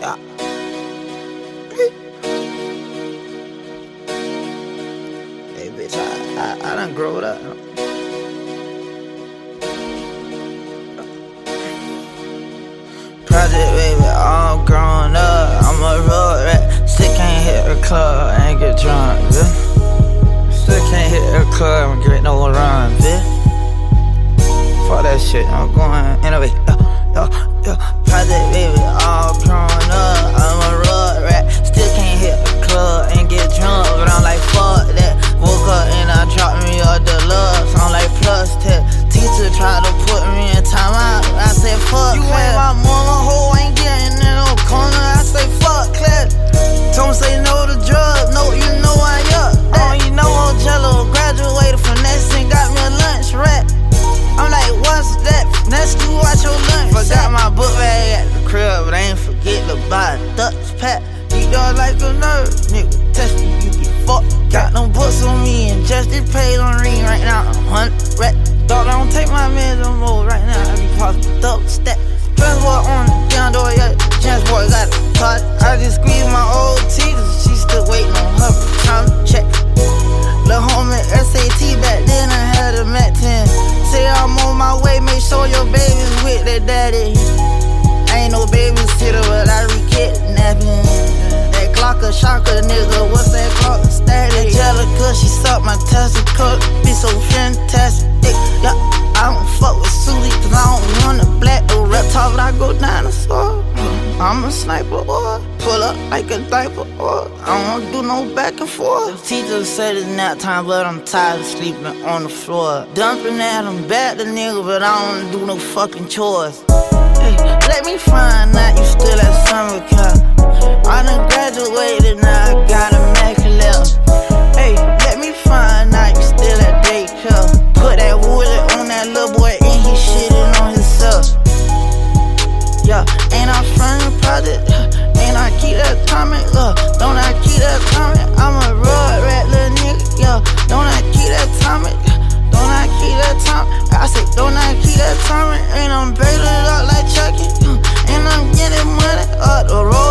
Yeah. Hey, bitch, I, I, I done growed up. Project baby, all grown up. I'm a Rugrat. Still can't hit the club and get drunk, bitch. Still can't hit the club and get no run, bitch. Fuck that shit, I'm going innovate. Your lunch. Forgot my book bag at the crib, but I ain't forget to buy a Dutch pack. You dog like a nerd, nigga. Test me, you get fucked. Got no books on me and just it paid on ring right now. I'm hundred. Dog, I don't take my meds no more right now. I be popping up stack. Transport on the down door, yeah. Transport got a card. I just squeeze my old teeth. Their daddy. Ain't no babysitter, but I re-kidnapping. That Glock a shocker, nigga. What's that Glock static? Angelica, she sucked my testicle. Be so fantastic. Yeah, I don't fuck with Susie, cause I don't want a black or reptile, but I go dinosaur. I'm a sniper, or pull up like a diaper, or I don't do no back and forth. Teacher said it's nap time, but I'm tired of sleeping on the floor. Dumping at him, bad the nigga, but I don't do no fucking chores. Hey, let me find out you still at summer camp. I done graduated, now timing? Ain't I'm baited up like Chucky. Uh, and I'm getting money up the road